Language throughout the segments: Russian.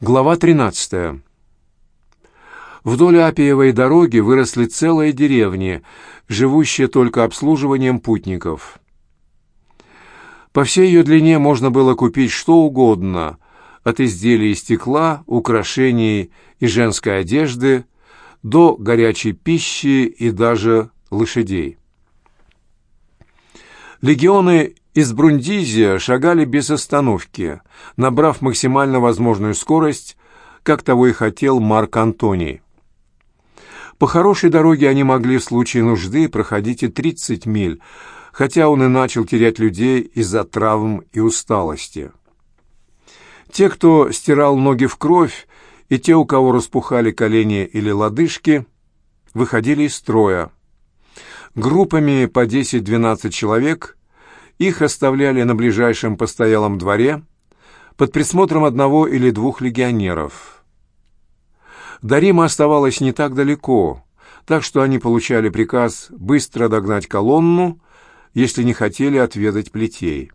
Глава 13. Вдоль Апиевой дороги выросли целые деревни, живущие только обслуживанием путников. По всей ее длине можно было купить что угодно, от изделий из стекла, украшений и женской одежды до горячей пищи и даже лошадей. Легионы из Брундизия шагали без остановки, набрав максимально возможную скорость, как того и хотел Марк Антоний. По хорошей дороге они могли в случае нужды проходить и 30 миль, хотя он и начал терять людей из-за травм и усталости. Те, кто стирал ноги в кровь, и те, у кого распухали колени или лодыжки, выходили из строя. Группами по 10-12 человек их оставляли на ближайшем постоялом дворе под присмотром одного или двух легионеров. До Рима оставалось не так далеко, так что они получали приказ быстро догнать колонну, если не хотели отведать плетей.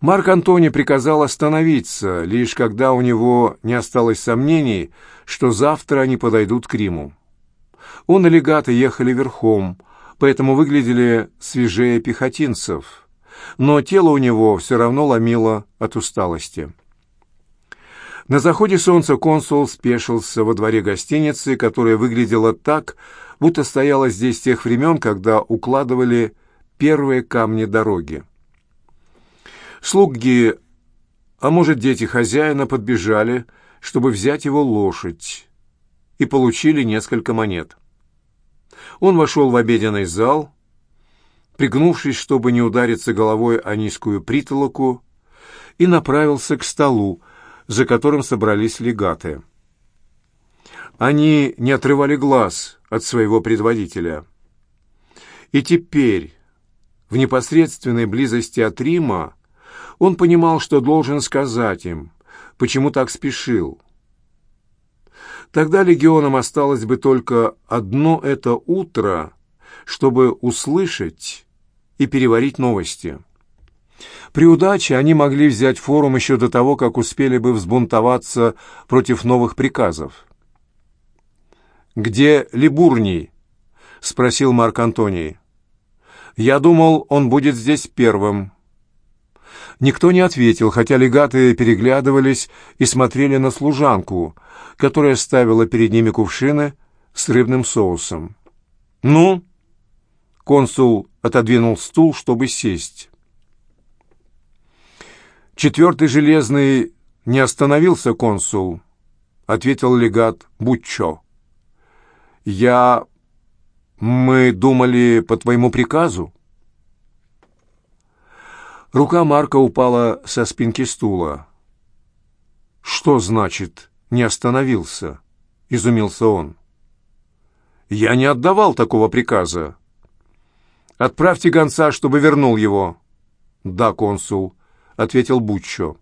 Марк Антони приказал остановиться, лишь когда у него не осталось сомнений, что завтра они подойдут к Риму. Он и легаты ехали верхом, поэтому выглядели свежее пехотинцев, но тело у него все равно ломило от усталости. На заходе солнца консул спешился во дворе гостиницы, которая выглядела так, будто стояла здесь с тех времен, когда укладывали первые камни дороги. Слуги, а может, дети хозяина, подбежали, чтобы взять его лошадь, и получили несколько монет. Он вошел в обеденный зал, пригнувшись, чтобы не удариться головой о низкую притолоку, и направился к столу, за которым собрались легаты. Они не отрывали глаз от своего предводителя. И теперь, в непосредственной близости от Рима, он понимал, что должен сказать им, почему так спешил. Тогда легионам осталось бы только одно это утро, чтобы услышать и переварить новости. При удаче они могли взять форум еще до того, как успели бы взбунтоваться против новых приказов. «Где Либурний?» — спросил Марк Антоний. «Я думал, он будет здесь первым». Никто не ответил, хотя легаты переглядывались и смотрели на служанку, которая ставила перед ними кувшины с рыбным соусом. «Ну?» Консул отодвинул стул, чтобы сесть. «Четвертый железный не остановился, консул», — ответил легат Буччо. «Я... Мы думали по твоему приказу?» Рука Марка упала со спинки стула. «Что значит «не остановился»?» — изумился он. «Я не отдавал такого приказа. Отправьте гонца, чтобы вернул его». «Да, консул», — ответил Буччо.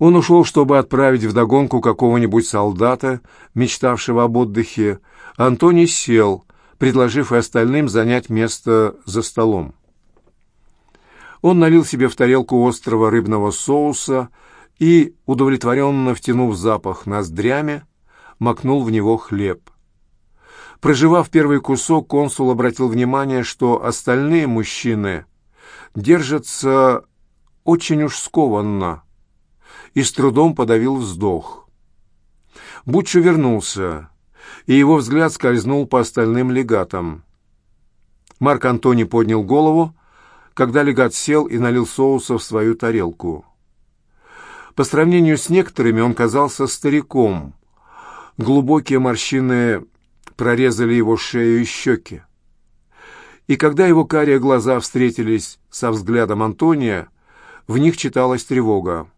Он ушел, чтобы отправить вдогонку какого-нибудь солдата, мечтавшего об отдыхе. Антоний сел, предложив и остальным занять место за столом. Он налил себе в тарелку острого рыбного соуса и, удовлетворенно втянув запах ноздрями, макнул в него хлеб. Проживав первый кусок, консул обратил внимание, что остальные мужчины держатся очень уж скованно, и с трудом подавил вздох. Бутчо вернулся, и его взгляд скользнул по остальным легатам. Марк Антони поднял голову, когда легат сел и налил соуса в свою тарелку. По сравнению с некоторыми он казался стариком. Глубокие морщины прорезали его шею и щеки. И когда его карие глаза встретились со взглядом Антония, в них читалась тревога.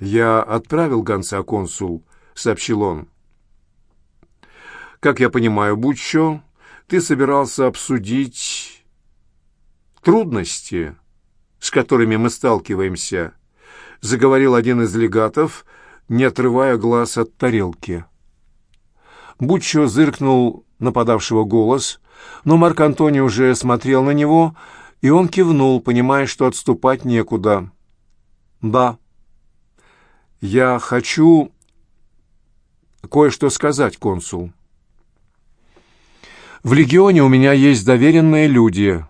«Я отправил гонца консул», — сообщил он. «Как я понимаю, Буччо, ты собирался обсудить трудности, с которыми мы сталкиваемся», — заговорил один из легатов, не отрывая глаз от тарелки. Буччо зыркнул нападавшего голос, но Марк Антони уже смотрел на него, и он кивнул, понимая, что отступать некуда. «Да, «Я хочу кое-что сказать, консул. В легионе у меня есть доверенные люди,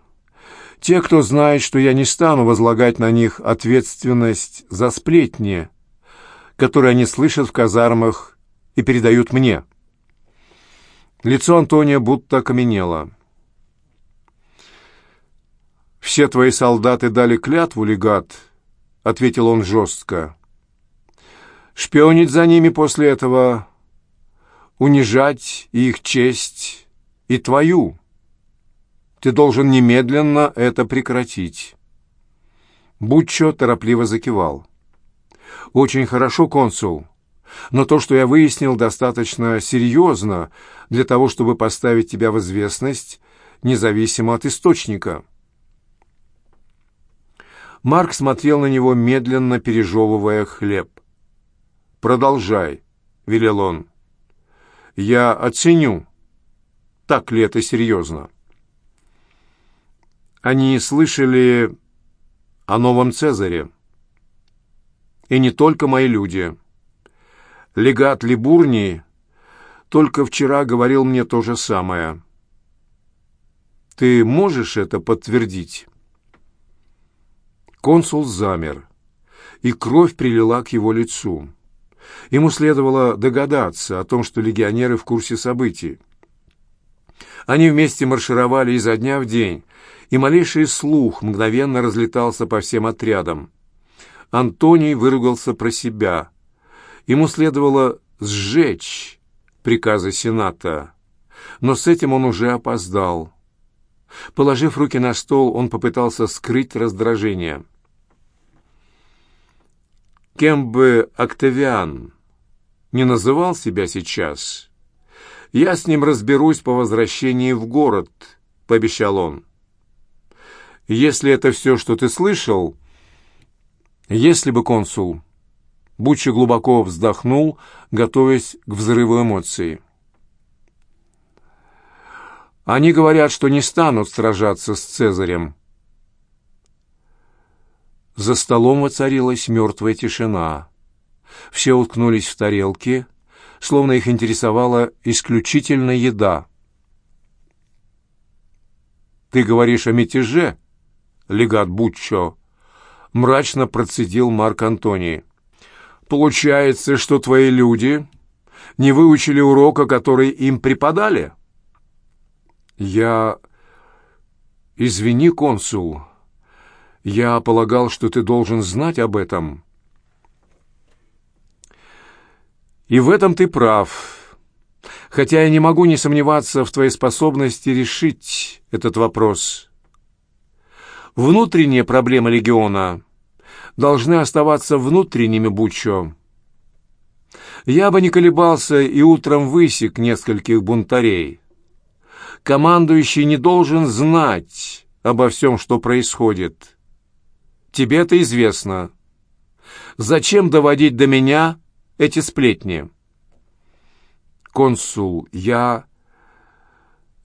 те, кто знает, что я не стану возлагать на них ответственность за сплетни, которые они слышат в казармах и передают мне». Лицо Антония будто окаменело. «Все твои солдаты дали клятву, легат», — ответил он жестко. «Шпионить за ними после этого, унижать их честь и твою. Ты должен немедленно это прекратить». Буччо торопливо закивал. «Очень хорошо, консул, но то, что я выяснил, достаточно серьезно для того, чтобы поставить тебя в известность, независимо от источника». Марк смотрел на него, медленно пережевывая хлеб. «Продолжай», — велел он. «Я оценю, так ли это серьезно». Они слышали о новом Цезаре. И не только мои люди. Легат Либурний только вчера говорил мне то же самое. Ты можешь это подтвердить? Консул замер, и кровь прилила к его лицу. Ему следовало догадаться о том, что легионеры в курсе событий. Они вместе маршировали изо дня в день, и малейший слух мгновенно разлетался по всем отрядам. Антоний выругался про себя. Ему следовало сжечь приказы Сената, но с этим он уже опоздал. Положив руки на стол, он попытался скрыть раздражение. Кем бы Октавиан не называл себя сейчас, я с ним разберусь по возвращении в город, — пообещал он. Если это все, что ты слышал, если бы консул... Буччи глубоко вздохнул, готовясь к взрыву эмоций. Они говорят, что не станут сражаться с Цезарем, за столом воцарилась мертвая тишина. Все уткнулись в тарелки, словно их интересовала исключительно еда. «Ты говоришь о мятеже, легат Буччо?» — мрачно процедил Марк Антоний. «Получается, что твои люди не выучили урока, который им преподали?» «Я... Извини, консул», я полагал, что ты должен знать об этом. И в этом ты прав. Хотя я не могу не сомневаться в твоей способности решить этот вопрос. Внутренние проблемы легиона должны оставаться внутренними, Бучо. Я бы не колебался и утром высек нескольких бунтарей. Командующий не должен знать обо всем, что происходит. Тебе это известно. Зачем доводить до меня эти сплетни? Консул, я...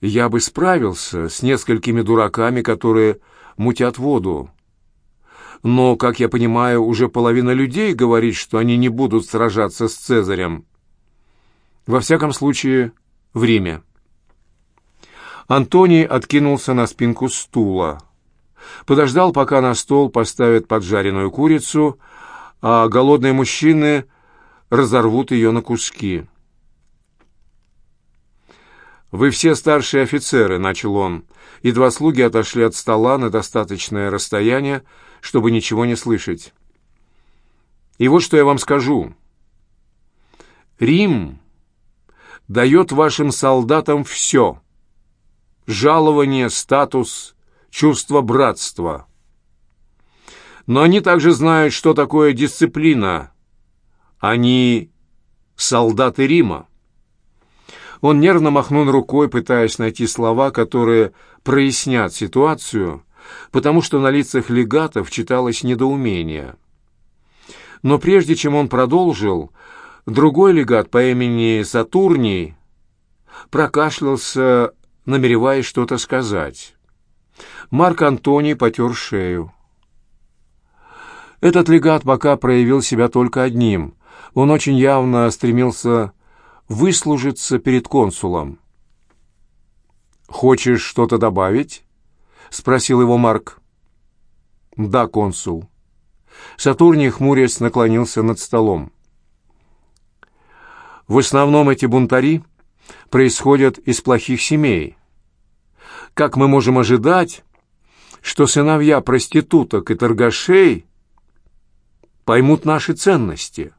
Я бы справился с несколькими дураками, которые мутят воду. Но, как я понимаю, уже половина людей говорит, что они не будут сражаться с Цезарем. Во всяком случае, в Риме. Антоний откинулся на спинку стула подождал, пока на стол поставят поджаренную курицу, а голодные мужчины разорвут ее на куски. «Вы все старшие офицеры», — начал он, и два слуги отошли от стола на достаточное расстояние, чтобы ничего не слышать. «И вот что я вам скажу. Рим дает вашим солдатам все — жалование, статус, чувство братства. Но они также знают, что такое дисциплина. Они солдаты Рима. Он нервно махнул рукой, пытаясь найти слова, которые прояснят ситуацию, потому что на лицах легатов читалось недоумение. Но прежде чем он продолжил, другой легат по имени Сатурний прокашлялся, намереваясь что-то сказать. Марк Антоний потер шею. Этот легат пока проявил себя только одним Он очень явно стремился выслужиться перед консулом. «Хочешь что-то добавить?» — спросил его Марк. «Да, консул». Сатурний, хмурясь, наклонился над столом. «В основном эти бунтари происходят из плохих семей. Как мы можем ожидать, что сыновья проституток и торгашей поймут наши ценности?»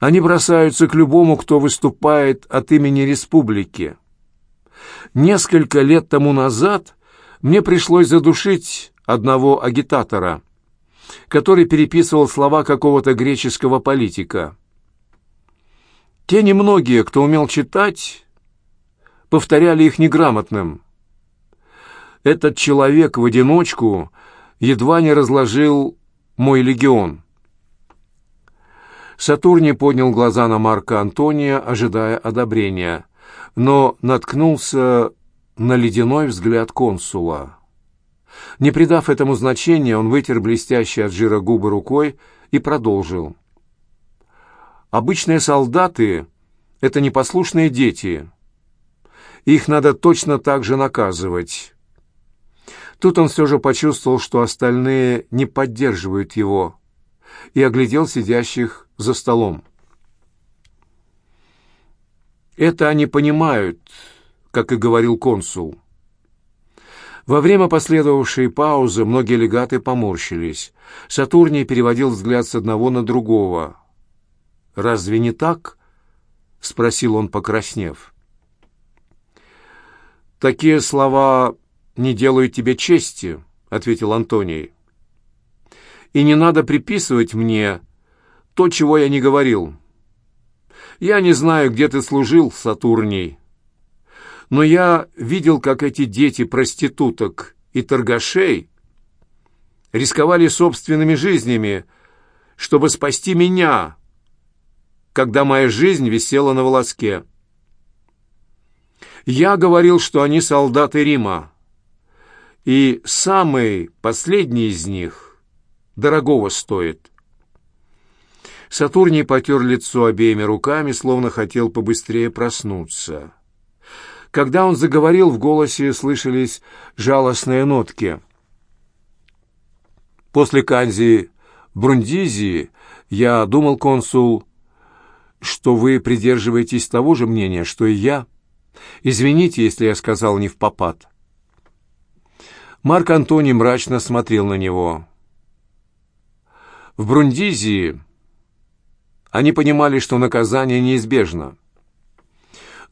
Они бросаются к любому, кто выступает от имени республики. Несколько лет тому назад мне пришлось задушить одного агитатора, который переписывал слова какого-то греческого политика. Те немногие, кто умел читать, повторяли их неграмотным. Этот человек в одиночку едва не разложил мой легион. Сатурний поднял глаза на Марка Антония, ожидая одобрения, но наткнулся на ледяной взгляд консула. Не придав этому значения, он вытер блестящие от жира губы рукой и продолжил. «Обычные солдаты — это непослушные дети. Их надо точно так же наказывать». Тут он все же почувствовал, что остальные не поддерживают его, и оглядел сидящих за столом. Это они понимают, как и говорил консул. Во время последовавшей паузы многие легаты поморщились. Сатурний переводил взгляд с одного на другого. «Разве не так?» — спросил он, покраснев. «Такие слова не делают тебе чести», — ответил Антоний. «И не надо приписывать мне то, чего я не говорил. Я не знаю, где ты служил, Сатурний, но я видел, как эти дети проституток и торгашей рисковали собственными жизнями, чтобы спасти меня, когда моя жизнь висела на волоске. Я говорил, что они солдаты Рима, и самый последний из них дорогого стоит. Сатурний потер лицо обеими руками, словно хотел побыстрее проснуться. Когда он заговорил, в голосе слышались жалостные нотки. После Канзии в Брундизии я думал, консул, что вы придерживаетесь того же мнения, что и я. Извините, если я сказал не в попад. Марк Антоний мрачно смотрел на него. В Брундизии они понимали, что наказание неизбежно.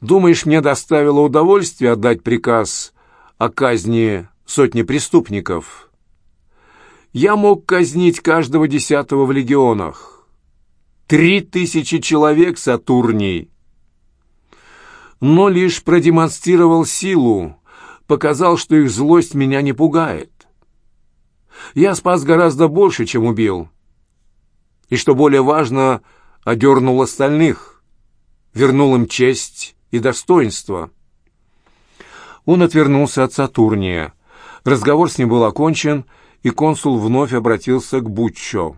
Думаешь, мне доставило удовольствие отдать приказ о казни сотни преступников? Я мог казнить каждого десятого в легионах. Три тысячи человек Сатурний. Но лишь продемонстрировал силу, показал, что их злость меня не пугает. Я спас гораздо больше, чем убил. И, что более важно, одернул остальных, вернул им честь и достоинство. Он отвернулся от Сатурния. Разговор с ним был окончен, и консул вновь обратился к Буччо.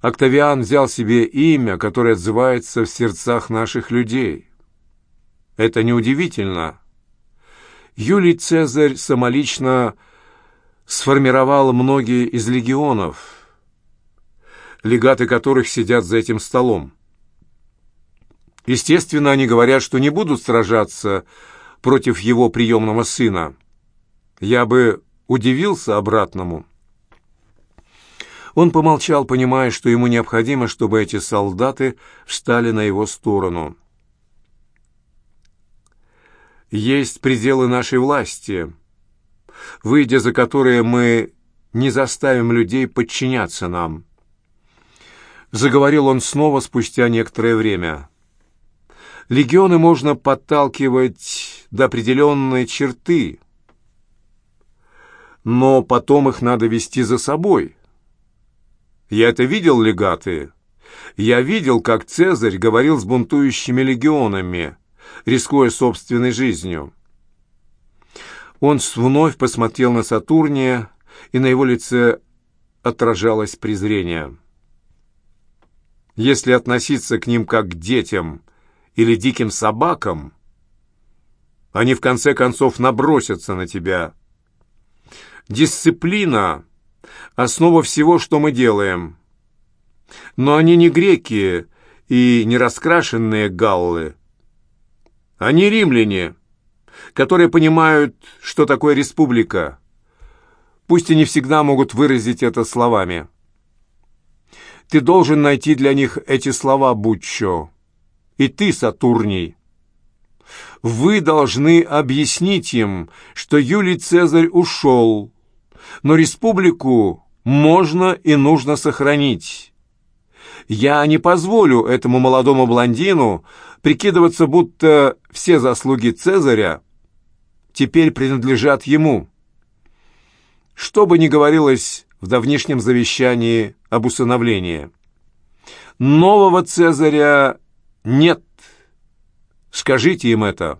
Октавиан взял себе имя, которое отзывается в сердцах наших людей. Это неудивительно. Юлий Цезарь самолично сформировал многие из легионов – легаты которых сидят за этим столом. Естественно, они говорят, что не будут сражаться против его приемного сына. Я бы удивился обратному. Он помолчал, понимая, что ему необходимо, чтобы эти солдаты встали на его сторону. «Есть пределы нашей власти, выйдя за которые мы не заставим людей подчиняться нам». Заговорил он снова спустя некоторое время. Легионы можно подталкивать до определенной черты, но потом их надо вести за собой. Я это видел, легаты. Я видел, как Цезарь говорил с бунтующими легионами, рискуя собственной жизнью. Он вновь посмотрел на Сатурния, и на его лице отражалось презрение. Если относиться к ним как к детям или диким собакам, они в конце концов набросятся на тебя. Дисциплина — основа всего, что мы делаем. Но они не греки и не раскрашенные галлы. Они римляне, которые понимают, что такое республика. Пусть и не всегда могут выразить это словами. Ты должен найти для них эти слова, Буччо. И ты, Сатурний. Вы должны объяснить им, что Юлий Цезарь ушел, но республику можно и нужно сохранить. Я не позволю этому молодому блондину прикидываться, будто все заслуги Цезаря теперь принадлежат ему. Что бы ни говорилось в давнишнем завещании об усыновлении. Нового Цезаря нет. Скажите им это.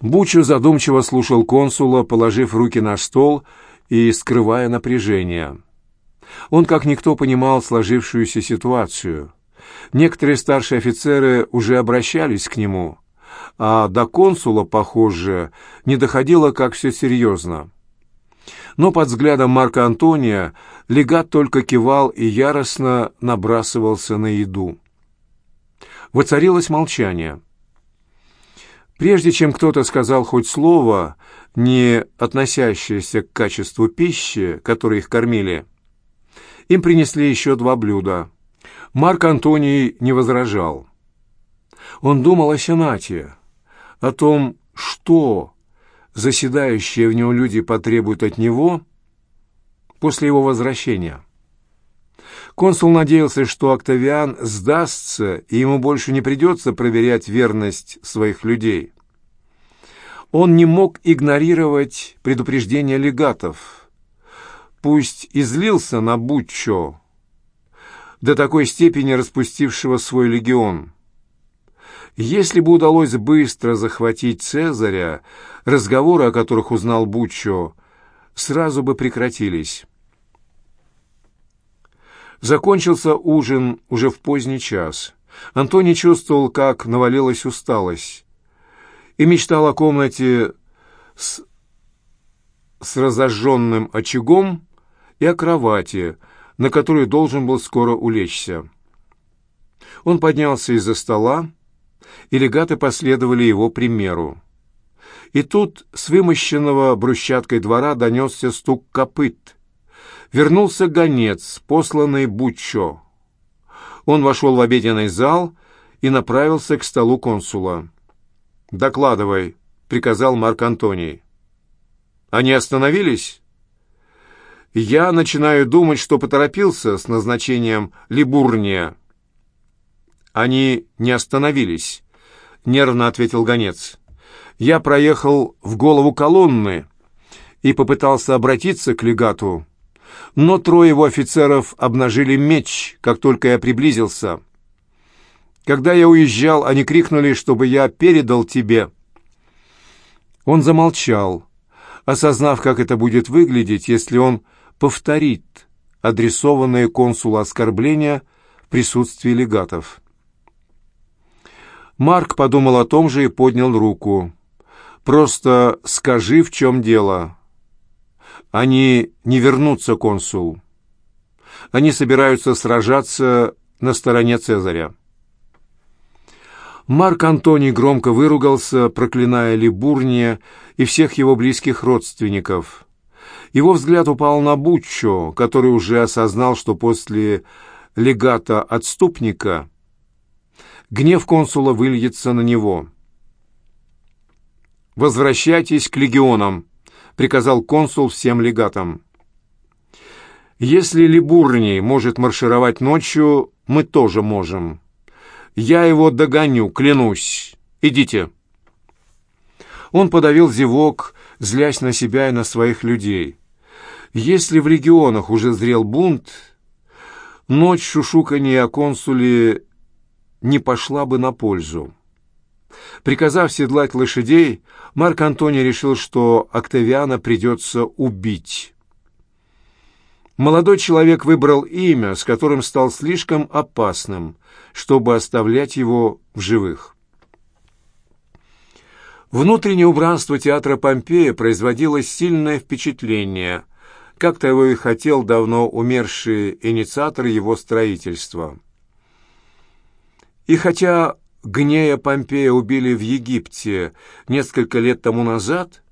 Бучо задумчиво слушал консула, положив руки на стол и скрывая напряжение. Он, как никто, понимал сложившуюся ситуацию. Некоторые старшие офицеры уже обращались к нему, а до консула, похоже, не доходило, как все серьезно. Но под взглядом Марка Антония легат только кивал и яростно набрасывался на еду. Воцарилось молчание. Прежде чем кто-то сказал хоть слово, не относящееся к качеству пищи, которой их кормили, им принесли еще два блюда. Марк Антоний не возражал. Он думал о Сенате, о том, что заседающие в нем люди потребуют от него после его возвращения. Консул надеялся, что Октавиан сдастся, и ему больше не придется проверять верность своих людей. Он не мог игнорировать предупреждения легатов. Пусть излился на Буччо, до такой степени распустившего свой легион. Если бы удалось быстро захватить Цезаря, разговоры, о которых узнал Буччо, сразу бы прекратились. Закончился ужин уже в поздний час. Антоний чувствовал, как навалилась усталость, и мечтал о комнате с, с разожженным очагом и о кровати, на которую должен был скоро улечься. Он поднялся из-за стола, и легаты последовали его примеру. И тут с вымощенного брусчаткой двора донесся стук копыт. Вернулся гонец, посланный Буччо. Он вошел в обеденный зал и направился к столу консула. «Докладывай», — приказал Марк Антоний. «Они остановились?» «Я начинаю думать, что поторопился с назначением Либурния». «Они не остановились», — нервно ответил гонец. «Я проехал в голову колонны и попытался обратиться к легату, но трое его офицеров обнажили меч, как только я приблизился. Когда я уезжал, они крикнули, чтобы я передал тебе». Он замолчал, осознав, как это будет выглядеть, если он повторит адресованные консулу оскорбления в присутствии легатов. Марк подумал о том же и поднял руку. «Просто скажи, в чем дело». «Они не вернутся, консул. Они собираются сражаться на стороне Цезаря». Марк Антоний громко выругался, проклиная Либурния и всех его близких родственников. Его взгляд упал на Буччо, который уже осознал, что после легата отступника гнев консула выльется на него. «Возвращайтесь к легионам», — приказал консул всем легатам. «Если Либурний может маршировать ночью, мы тоже можем. Я его догоню, клянусь. Идите». Он подавил зевок, злясь на себя и на своих людей. Если в легионах уже зрел бунт, ночь шушуканья о консуле не пошла бы на пользу. Приказав седлать лошадей, Марк Антоний решил, что Октавиана придется убить. Молодой человек выбрал имя, с которым стал слишком опасным, чтобы оставлять его в живых. Внутреннее убранство театра Помпея производило сильное впечатление, как того и хотел давно умерший инициатор его строительства. И хотя Гнея Помпея убили в Египте несколько лет тому назад,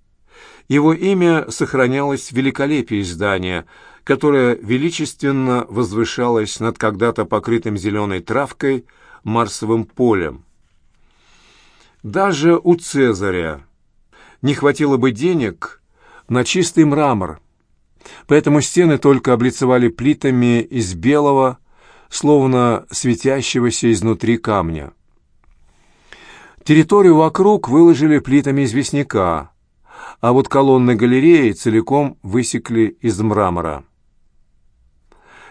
его имя сохранялось в великолепии здания, которое величественно возвышалось над когда-то покрытым зеленой травкой Марсовым полем. Даже у Цезаря не хватило бы денег на чистый мрамор, поэтому стены только облицевали плитами из белого, словно светящегося изнутри камня. Территорию вокруг выложили плитами известняка, а вот колонны галереи целиком высекли из мрамора.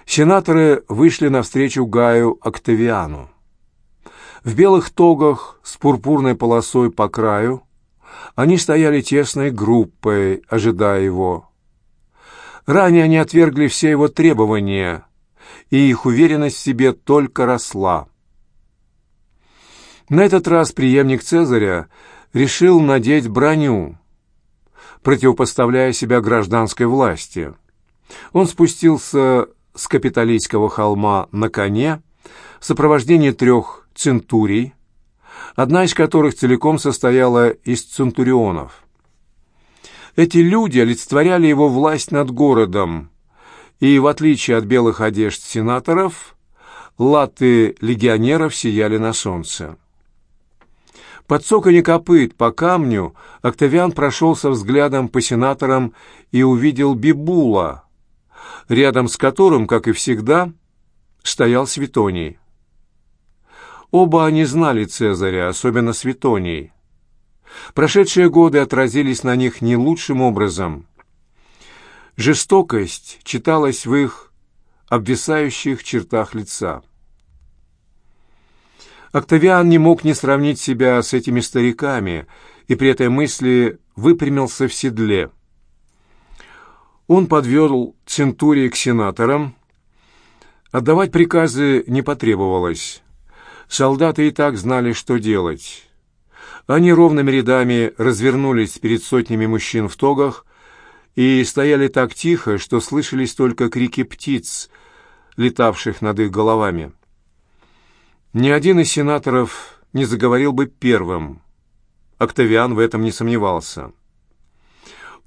Сенаторы вышли навстречу Гаю Октавиану. В белых тогах с пурпурной полосой по краю они стояли тесной группой, ожидая его. Ранее они отвергли все его требования, и их уверенность в себе только росла. На этот раз преемник Цезаря решил надеть броню, противопоставляя себя гражданской власти. Он спустился с капитолийского холма на коне в сопровождении трех центурий, одна из которых целиком состояла из центурионов. Эти люди олицетворяли его власть над городом, и, в отличие от белых одежд сенаторов, латы легионеров сияли на солнце. Под цоканье копыт по камню Октавиан прошелся взглядом по сенаторам и увидел Бибула, рядом с которым, как и всегда, стоял Светоний. Оба они знали Цезаря, особенно Светоний. Прошедшие годы отразились на них не лучшим образом. Жестокость читалась в их обвисающих чертах лица. Октавиан не мог не сравнить себя с этими стариками, и при этой мысли выпрямился в седле. Он подвел Центурии к сенаторам. Отдавать приказы не потребовалось. Солдаты и так знали, что делать. Они ровными рядами развернулись перед сотнями мужчин в тогах и стояли так тихо, что слышались только крики птиц, летавших над их головами. Ни один из сенаторов не заговорил бы первым. Октавиан в этом не сомневался.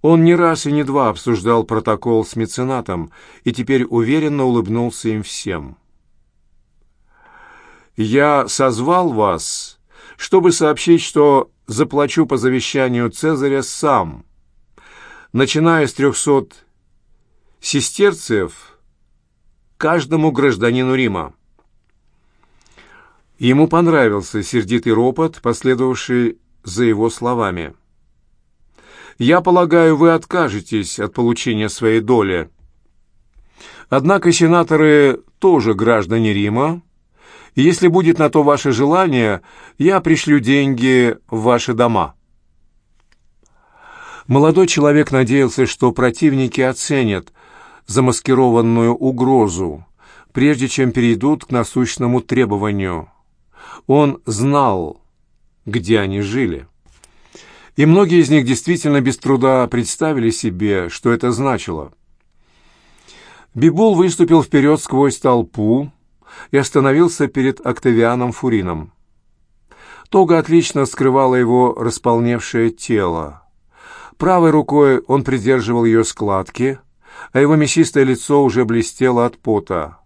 Он не раз и не два обсуждал протокол с меценатом и теперь уверенно улыбнулся им всем. «Я созвал вас, чтобы сообщить, что заплачу по завещанию Цезаря сам, начиная с трехсот сестерцев каждому гражданину Рима. Ему понравился сердитый ропот, последовавший за его словами. «Я полагаю, вы откажетесь от получения своей доли. Однако сенаторы тоже граждане Рима, и если будет на то ваше желание, я пришлю деньги в ваши дома». Молодой человек надеялся, что противники оценят замаскированную угрозу, прежде чем перейдут к насущному требованию – он знал, где они жили. И многие из них действительно без труда представили себе, что это значило. Бибул выступил вперед сквозь толпу и остановился перед Октавианом Фурином. Тога отлично скрывала его располневшее тело. Правой рукой он придерживал ее складки, а его мясистое лицо уже блестело от пота.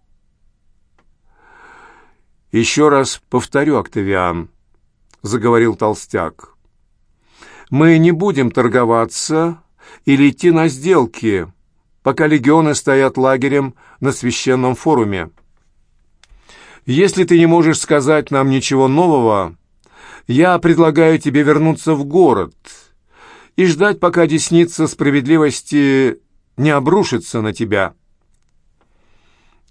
«Еще раз повторю, Октавиан», — заговорил толстяк. «Мы не будем торговаться или идти на сделки, пока легионы стоят лагерем на священном форуме. Если ты не можешь сказать нам ничего нового, я предлагаю тебе вернуться в город и ждать, пока десница справедливости не обрушится на тебя».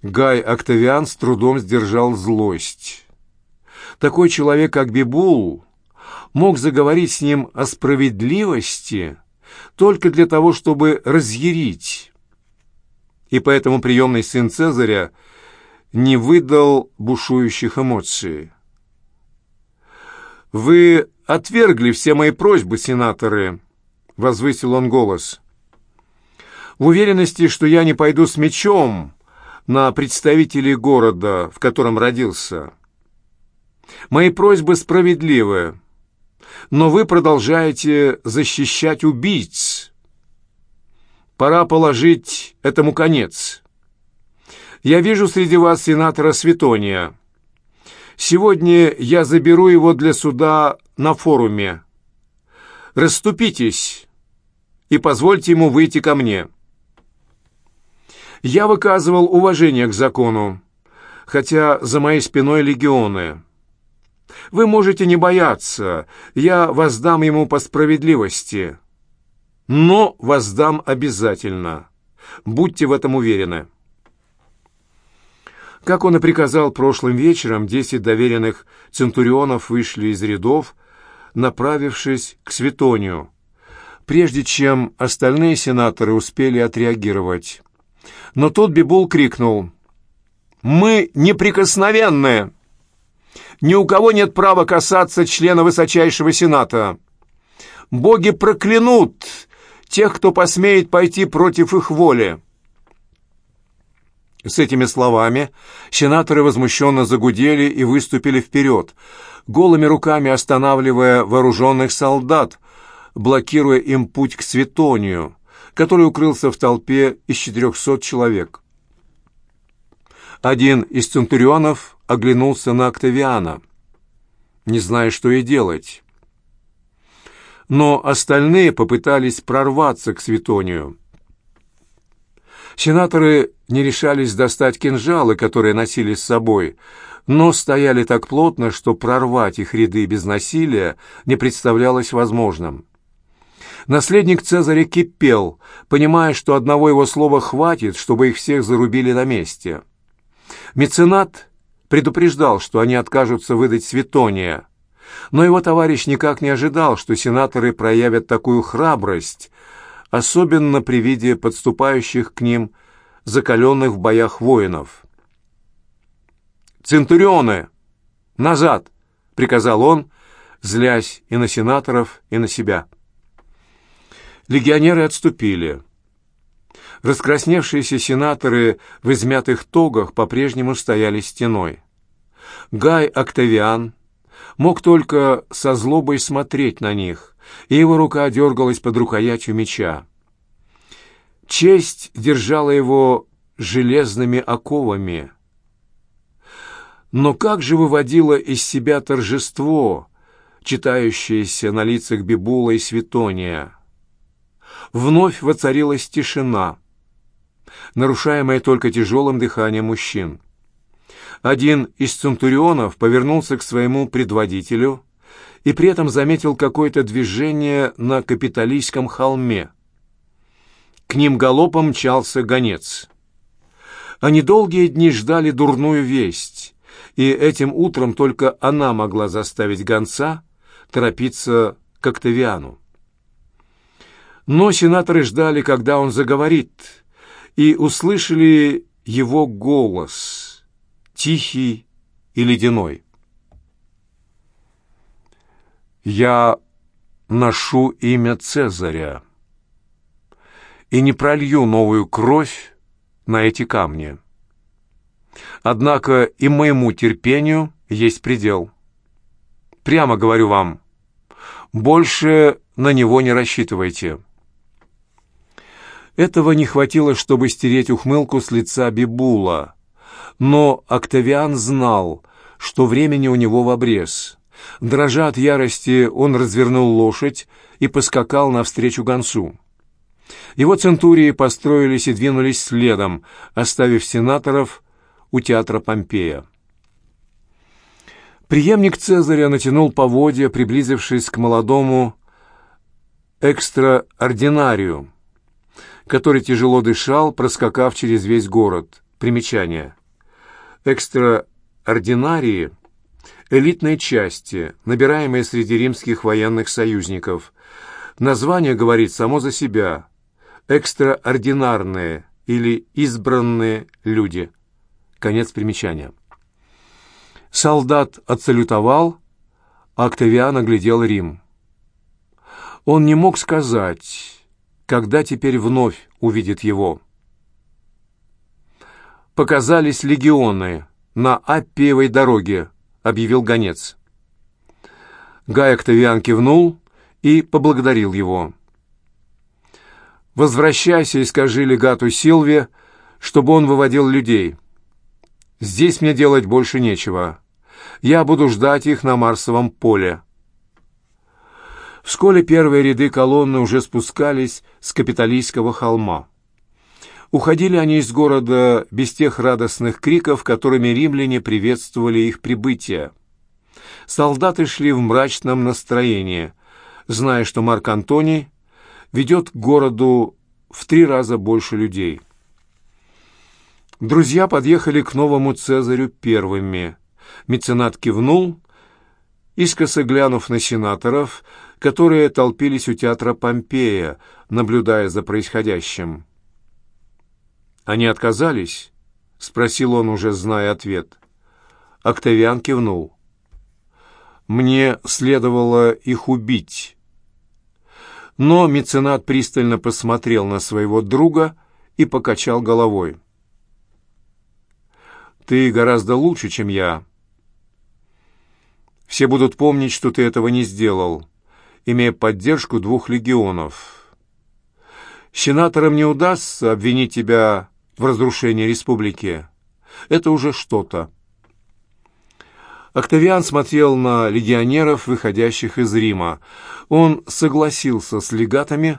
Гай Октавиан с трудом сдержал злость. Такой человек, как Бибул, мог заговорить с ним о справедливости только для того, чтобы разъярить. и поэтому приемный сын Цезаря не выдал бушующих эмоций. «Вы отвергли все мои просьбы, сенаторы», — возвысил он голос. «В уверенности, что я не пойду с мечом на представителей города, в котором родился. Мои просьбы справедливы, но вы продолжаете защищать убийц. Пора положить этому конец. Я вижу среди вас сенатора Светония. Сегодня я заберу его для суда на форуме. Расступитесь и позвольте ему выйти ко мне. Я выказывал уважение к закону, хотя за моей спиной легионы. Вы можете не бояться, я воздам ему по справедливости. Но воздам обязательно. Будьте в этом уверены. Как он и приказал прошлым вечером, десять доверенных центурионов вышли из рядов, направившись к Светонию, прежде чем остальные сенаторы успели отреагировать. Но тот Бибул крикнул «Мы неприкосновенные! Ни у кого нет права касаться члена Высочайшего Сената! Боги проклянут тех, кто посмеет пойти против их воли!» С этими словами сенаторы возмущенно загудели и выступили вперед, голыми руками останавливая вооруженных солдат, блокируя им путь к Светонию, который укрылся в толпе из четырехсот человек. Один из центурионов оглянулся на Октавиана, не зная, что и делать. Но остальные попытались прорваться к Светонию. Сенаторы не решались достать кинжалы, которые носили с собой, но стояли так плотно, что прорвать их ряды без насилия не представлялось возможным. Наследник Цезаря кипел, понимая, что одного его слова хватит, чтобы их всех зарубили на месте. Меценат предупреждал, что они откажутся выдать Светония, но его товарищ никак не ожидал, что сенаторы проявят такую храбрость, особенно при виде подступающих к ним закаленных в боях воинов. «Центурионы! Назад!» — приказал он, злясь и на сенаторов, и на себя. Легионеры отступили. Раскрасневшиеся сенаторы в измятых тогах по-прежнему стояли стеной. Гай Октавиан мог только со злобой смотреть на них, и его рука дергалась под рукоятью меча. Честь держала его железными оковами. Но как же выводило из себя торжество, читающееся на лицах Бибула и Светония? Вновь воцарилась тишина, нарушаемая только тяжелым дыханием мужчин. Один из центурионов повернулся к своему предводителю и при этом заметил какое-то движение на капиталистском холме. К ним галопом мчался гонец. Они долгие дни ждали дурную весть, и этим утром только она могла заставить гонца торопиться к Октавиану. Но сенаторы ждали, когда он заговорит, и услышали его голос, тихий и ледяной. Я ношу имя Цезаря и не пролью новую кровь на эти камни. Однако и моему терпению есть предел. Прямо говорю вам, больше на него не рассчитывайте. Этого не хватило, чтобы стереть ухмылку с лица Бибула, но Октавиан знал, что времени у него в обрез. Дрожа от ярости, он развернул лошадь и поскакал навстречу гонцу. Его центурии построились и двинулись следом, оставив сенаторов у театра Помпея. Приемник Цезаря натянул поводья, приблизившись к молодому экстраординарию, который тяжело дышал, проскакав через весь город. Примечание. Экстраординарии — элитной части, набираемой среди римских военных союзников. Название говорит само за себя. Экстраординарные, или избранные люди. Конец примечания. Солдат отсалютовал, а Октавиан оглядел Рим. Он не мог сказать, когда теперь вновь увидит его. «Показались легионы на Аппиевой дороге», — объявил гонец. Гай Октавиан кивнул и поблагодарил его. «Возвращайся и скажи легату Силве, чтобы он выводил людей. Здесь мне делать больше нечего. Я буду ждать их на Марсовом поле». Вскоре первые ряды колонны уже спускались с Капитолийского холма. Уходили они из города без тех радостных криков, которыми римляне приветствовали их прибытие. Солдаты шли в мрачном настроении, зная, что Марк Антоний ведет к городу в три раза больше людей. Друзья подъехали к новому Цезарю первыми. Меценат кивнул, искоса глянув на сенаторов, которые толпились у театра Помпея, наблюдая за происходящим. «Они отказались?» — спросил он, уже зная ответ. Октавиан кивнул. «Мне следовало их убить». Но меценат пристально посмотрел на своего друга и покачал головой. «Ты гораздо лучше, чем я. Все будут помнить, что ты этого не сделал, имея поддержку двух легионов. Сенаторам не удастся обвинить тебя в разрушении республики. Это уже что-то. Октавиан смотрел на легионеров, выходящих из Рима. Он согласился с легатами,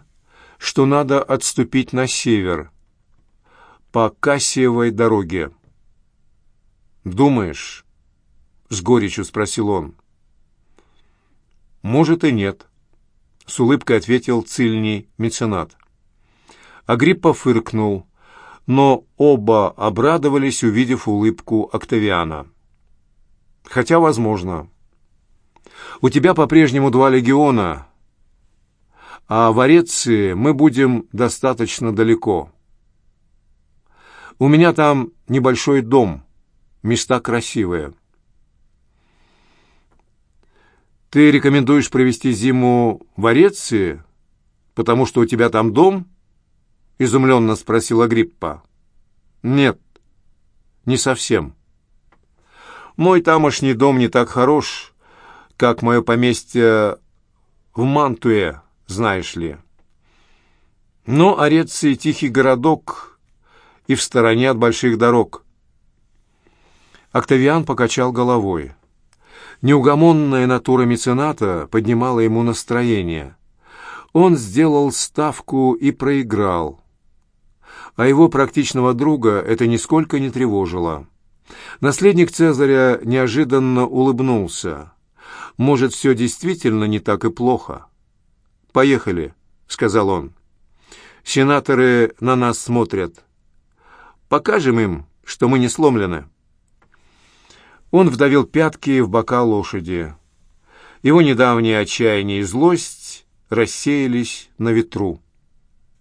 что надо отступить на север, по Кассиевой дороге. «Думаешь?» — с горечью спросил он. «Может и нет», — с улыбкой ответил цильний меценат. Агриппа фыркнул но оба обрадовались, увидев улыбку Октавиана. «Хотя, возможно. У тебя по-прежнему два легиона, а в Ореции мы будем достаточно далеко. У меня там небольшой дом, места красивые». «Ты рекомендуешь провести зиму в Ореции, потому что у тебя там дом?» — изумленно спросила Гриппа. «Нет, не совсем. Мой тамошний дом не так хорош, как мое поместье в Мантуе, знаешь ли. Но Ореции — тихий городок и в стороне от больших дорог». Октавиан покачал головой. Неугомонная натура мецената поднимала ему настроение. Он сделал ставку и проиграл — а его практичного друга это нисколько не тревожило. Наследник Цезаря неожиданно улыбнулся. «Может, все действительно не так и плохо?» «Поехали», — сказал он. «Сенаторы на нас смотрят. Покажем им, что мы не сломлены». Он вдавил пятки в бока лошади. Его недавнее отчаяние и злость рассеялись на ветру.